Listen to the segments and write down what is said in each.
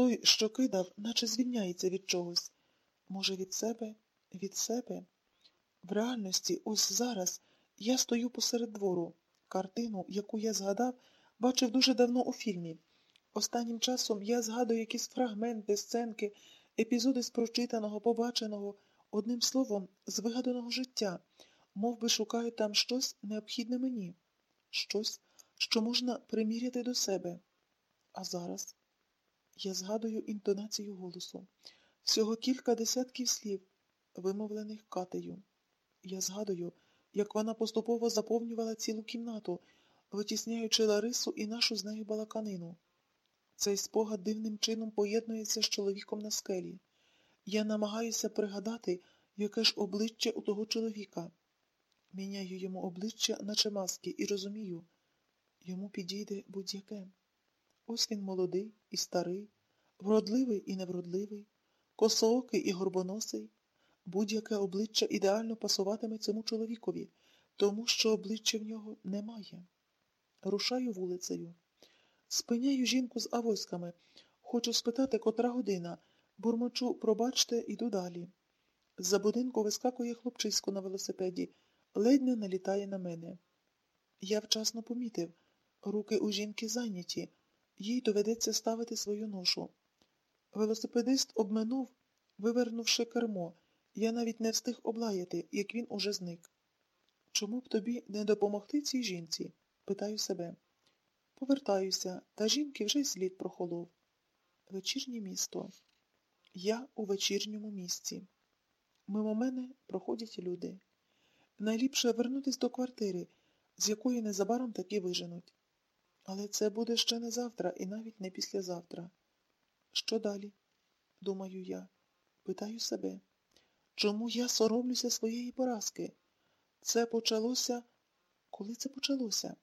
Той, що кидав, наче звільняється від чогось. Може, від себе, від себе. В реальності, ось зараз, я стою посеред двору. Картину, яку я згадав, бачив дуже давно у фільмі. Останнім часом я згадую якісь фрагменти, сценки, епізоди з прочитаного, побаченого, одним словом, з вигаданого життя, мов би шукаю там щось необхідне мені, щось, що можна приміряти до себе. А зараз я згадую інтонацію голосу, всього кілька десятків слів, вимовлених катею. Я згадую, як вона поступово заповнювала цілу кімнату, витісняючи Ларису і нашу з нею балаканину. Цей спогад дивним чином поєднується з чоловіком на скелі. Я намагаюся пригадати, яке ж обличчя у того чоловіка. Міняю йому обличчя, наче маски, і розумію, йому підійде будь-яке. Ось він молодий і старий, вродливий і невродливий, косоокий і горбоносий. Будь-яке обличчя ідеально пасуватиме цьому чоловікові, тому що обличчя в нього немає. Рушаю вулицею. Спиняю жінку з авоськами. Хочу спитати, котра година. Бурмочу, пробачте, іду далі. З-за будинку вискакує хлопчисько на велосипеді, ледь не налітає на мене. Я вчасно помітив. Руки у жінки зайняті, їй доведеться ставити свою ношу. Велосипедист обминув, вивернувши кермо. Я навіть не встиг облаяти, як він уже зник. Чому б тобі не допомогти цій жінці? питаю себе. Повертаюся, та жінки вже й слід прохолов. Вечірнє місто. Я у вечірньому місці. Мимо мене проходять люди. Найліпше вернутись до квартири, з якої незабаром таки виженуть. Але це буде ще не завтра і навіть не післязавтра. Що далі? Думаю я, питаю себе. Чому я соромлюся своєї поразки? Це почалося. Коли це почалося?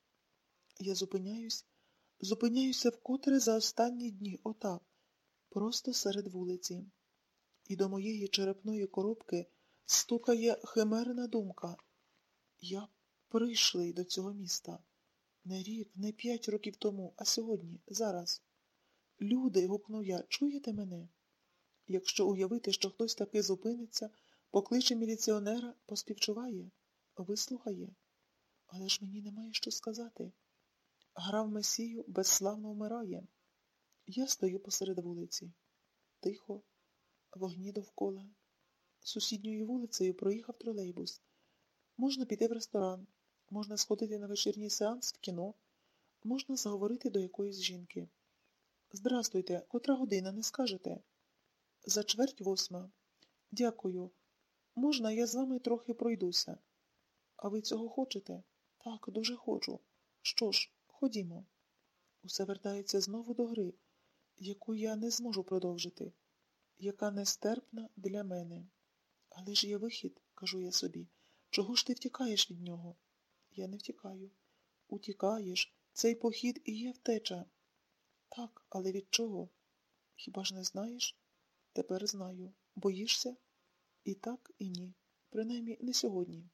Я зупиняюсь, зупиняюся вкотре за останні дні, отак, просто серед вулиці. І до моєї черепної коробки стукає химерна думка. Я прийшли до цього міста. Не рік, не п'ять років тому, а сьогодні, зараз. Люди, гукнув я, чуєте мене? Якщо уявити, що хтось таки зупиниться, покличе міліціонера, поспівчуває, вислухає. Але ж мені немає що сказати. Грав Месію безславно вмирає. Я стою посеред вулиці. Тихо, вогні довкола. Сусідньою вулицею проїхав тролейбус. Можна піти в ресторан, можна сходити на вечірній сеанс в кіно, можна заговорити до якоїсь жінки. Здрастуйте, котра година, не скажете? За чверть восьма. Дякую. Можна, я з вами трохи пройдуся. А ви цього хочете? Так, дуже хочу. Що ж, ходімо. Усе вертається знову до гри, яку я не зможу продовжити, яка нестерпна для мене. Але ж є вихід, кажу я собі. Чого ж ти втікаєш від нього? Я не втікаю. Утікаєш. Цей похід і є втеча. Так, але від чого? Хіба ж не знаєш? Тепер знаю. Боїшся? І так, і ні. Принаймні не сьогодні.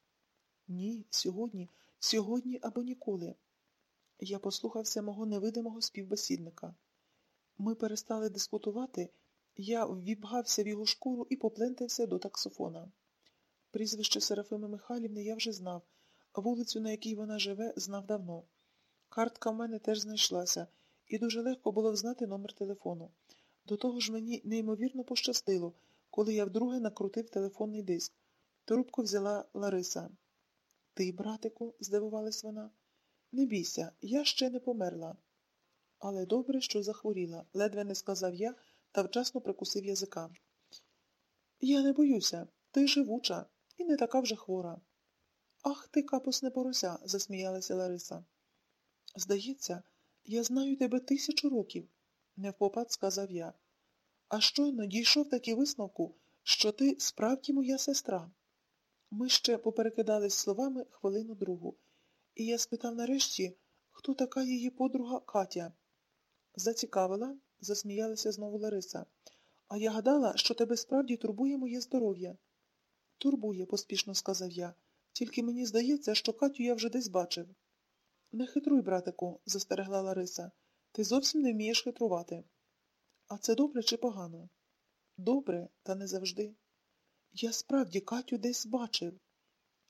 Ні, сьогодні, сьогодні або ніколи. Я послухався мого невидимого співбесідника. Ми перестали дискутувати, я ввібгався в його шкуру і поплентався до таксофона. Прізвище Серафими Михайлівни я вже знав, вулицю, на якій вона живе, знав давно. Картка в мене теж знайшлася, і дуже легко було взнати номер телефону. До того ж мені неймовірно пощастило, коли я вдруге накрутив телефонний диск. Трубку взяла Лариса. Ти, братику, здивувалась вона. Не бійся, я ще не померла. Але добре, що захворіла, ледве не сказав я та вчасно прикусив язика. Я не боюся, ти живуча і не така вже хвора. Ах ти, капусне порося, засміялася Лариса. Здається, я знаю тебе тисячу років, невпопад сказав я. А щойно дійшов таки висновку, що ти справді моя сестра. Ми ще поперекидались словами хвилину другу, і я спитав нарешті, хто така її подруга Катя. Зацікавила, засміялася знову Лариса. А я гадала, що тебе справді турбує моє здоров'я. Турбує, поспішно сказав я, тільки мені здається, що Катю я вже десь бачив. Не хитруй, братику, застерегла Лариса. Ти зовсім не вмієш хитрувати. А це добре чи погано? Добре, та не завжди. Я справді Катю десь бачив.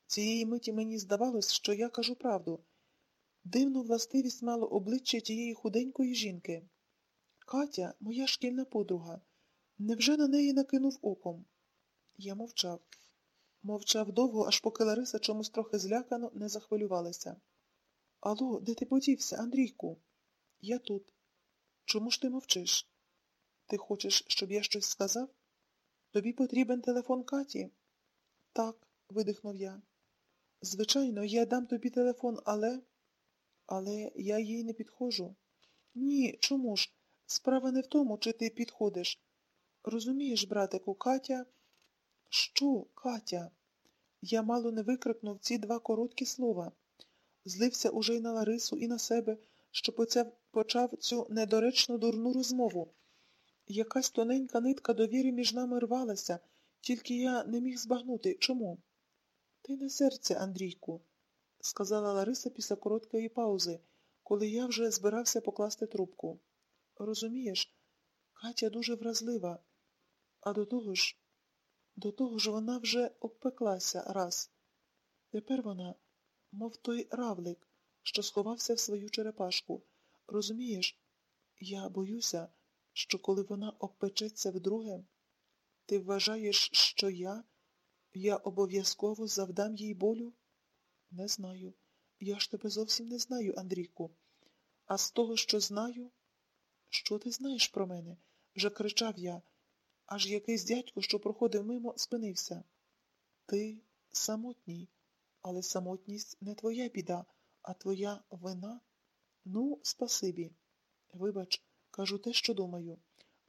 Цієї миті мені здавалось, що я кажу правду. Дивну властивість мало обличчя тієї худенької жінки. Катя, моя шкільна подруга, невже на неї накинув оком? Я мовчав. Мовчав довго, аж поки Лариса чомусь трохи злякано не захвилювалася. Алло, де ти подівся, Андрійку? Я тут. Чому ж ти мовчиш? Ти хочеш, щоб я щось сказав? Тобі потрібен телефон Каті? Так, видихнув я. Звичайно, я дам тобі телефон, але. Але я їй не підходжу. Ні, чому ж? Справа не в тому, чи ти підходиш. Розумієш, братику, Катя. Що, Катя? Я мало не викрикнув ці два короткі слова. Злився уже й на Ларису, і на себе, що почав цю недоречну дурну розмову. Якась тоненька нитка довіри між нами рвалася, тільки я не міг збагнути. Чому? Ти не серце, Андрійку, сказала Лариса після короткої паузи, коли я вже збирався покласти трубку. Розумієш, Катя дуже вразлива, а до того ж, до того ж вона вже обпеклася раз. Тепер вона, мов той равлик, що сховався в свою черепашку. Розумієш, я боюся, що коли вона обпечеться вдруге, ти вважаєш, що я, я обов'язково завдам їй болю? Не знаю. Я ж тебе зовсім не знаю, Андрійку. А з того, що знаю, що ти знаєш про мене? вже кричав я, аж якийсь дядько, що проходив мимо, спинився. Ти самотній, але самотність не твоя біда, а твоя вина. Ну, спасибі. Вибач, кажу те, що думаю.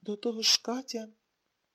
До того ж Катя.